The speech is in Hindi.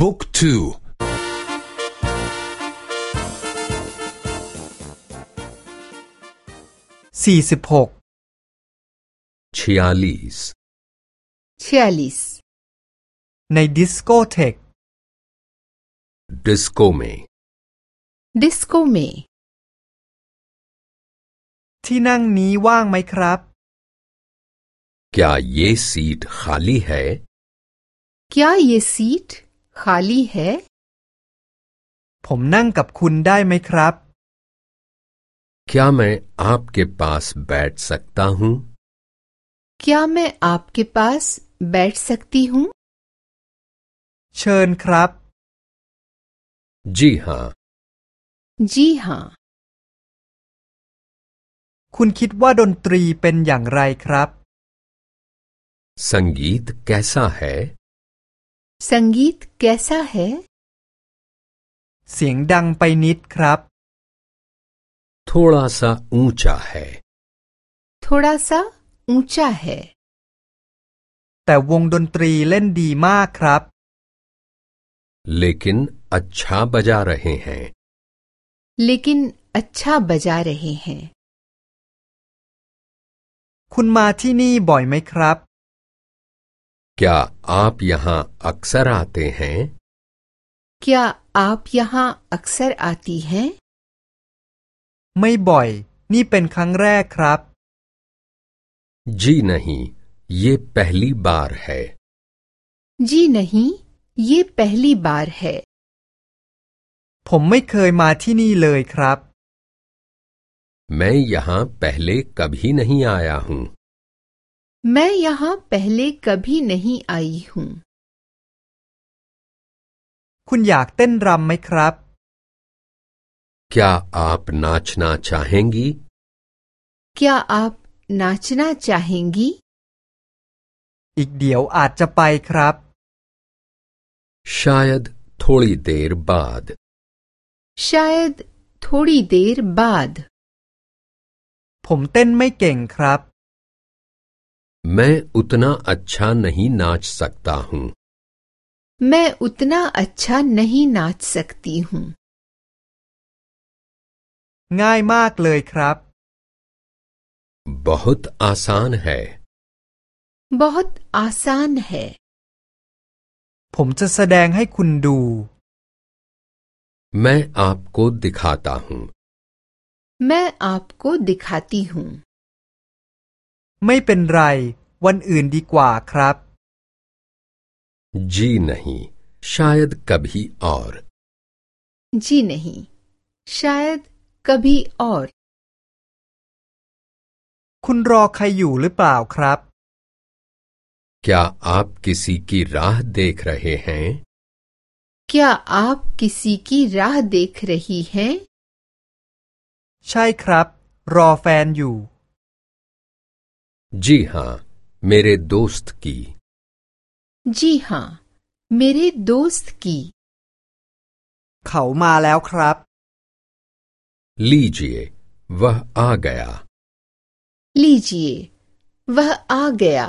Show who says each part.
Speaker 1: บุ๊กทู
Speaker 2: สี่สิบหก
Speaker 3: छियालीस
Speaker 4: छियालीस
Speaker 2: ในดิสโกเทก
Speaker 3: डिस्को में
Speaker 4: डिस्को में
Speaker 2: ที่นั่งนี้ว่างไหมครับ
Speaker 3: क्या ये सीट खाली है
Speaker 4: क्या ये सीट खाली है
Speaker 2: ผมนั่งกับคุณได้ไหมครับ
Speaker 3: क्या मैं आपके पास बैठ सकता हूँ
Speaker 4: क्या मैं आपके पास बैठ सकती हूँ
Speaker 2: เชิญครับ
Speaker 3: जी हाँ
Speaker 4: जी हाँ
Speaker 2: คุณคิดว่าดนตรีเป็นอย่างไรครับ
Speaker 3: संगीत कैसा है
Speaker 4: संगीत कैसा है
Speaker 2: เสียงดังไปนิดครับ
Speaker 3: थोड़ा सा ऊंचा है
Speaker 4: थोड़ा सा ऊंचा है
Speaker 2: แต่วงดนตรีเล่นดีมากครับ
Speaker 3: लेकिन अच्छा बजा रहे हैं
Speaker 4: लेकिन अच्छा बजा रहे हैं
Speaker 2: คุณมาที่นี่บ่อยไหมครับ
Speaker 3: क्या आप यहाँ अक्सर आते हैं
Speaker 4: क्या आप यहाँ अक्सर आती हैं
Speaker 2: ไม่บ่อย นี่เป็นครั้งแรกครับ
Speaker 3: जी नहीं ये पहली बार है
Speaker 4: जी नहीं ये पहली बार है
Speaker 2: ผมไม่เคยมาที่นี่เลยครับ
Speaker 3: मैं यहाँ पहले कभी नहीं आया हूँ
Speaker 4: मैं यहाँ पहले कभी नहीं आई हूँ
Speaker 2: คุณอยากเต้นรำไหมครับ
Speaker 3: क्या आप नाचना चाहेंगी
Speaker 4: क्या आप नाचना चाहेंगी
Speaker 2: อีกเดี๋ยวอาจจะไปครับ
Speaker 3: शायद थोड़ी देर बाद
Speaker 4: शायद थोड़ी देर बाद
Speaker 2: ผมเต้นไม่เก่งครับ
Speaker 3: मैं उतना अच्छा नहीं नाच सकता हूँ
Speaker 4: मैं उतना अच्छा नहीं नाच सकती हूँ
Speaker 2: ง่ายมากเลยครับ
Speaker 3: बहुत आसान है
Speaker 4: बहुत आसान है
Speaker 2: ผมจะแสดงให้คุณดู
Speaker 3: मैं आपको दिखाता हूँ
Speaker 4: मैं आपको दिखाती हूँ
Speaker 2: ไม่เป็นไร วันอื่นดีกว่าครับ
Speaker 3: जी नहीं शायद कभी और
Speaker 4: जी नहीं शायद कभी और
Speaker 2: คุณรอใครอยู่หรือเปล่าครับ
Speaker 3: क्या आप किसी की राह देख रहे हैं
Speaker 4: क्या आप किसी की राह देख रही हैं
Speaker 2: ใช่ครับ รอแฟนอยู่
Speaker 3: जी हाँ मेरे दोस्त की
Speaker 4: जी हाँ मेरे दोस्त की
Speaker 2: เขามาแล้วครับ
Speaker 3: लीजिए वह आ गया
Speaker 4: लीजिए वह आ गया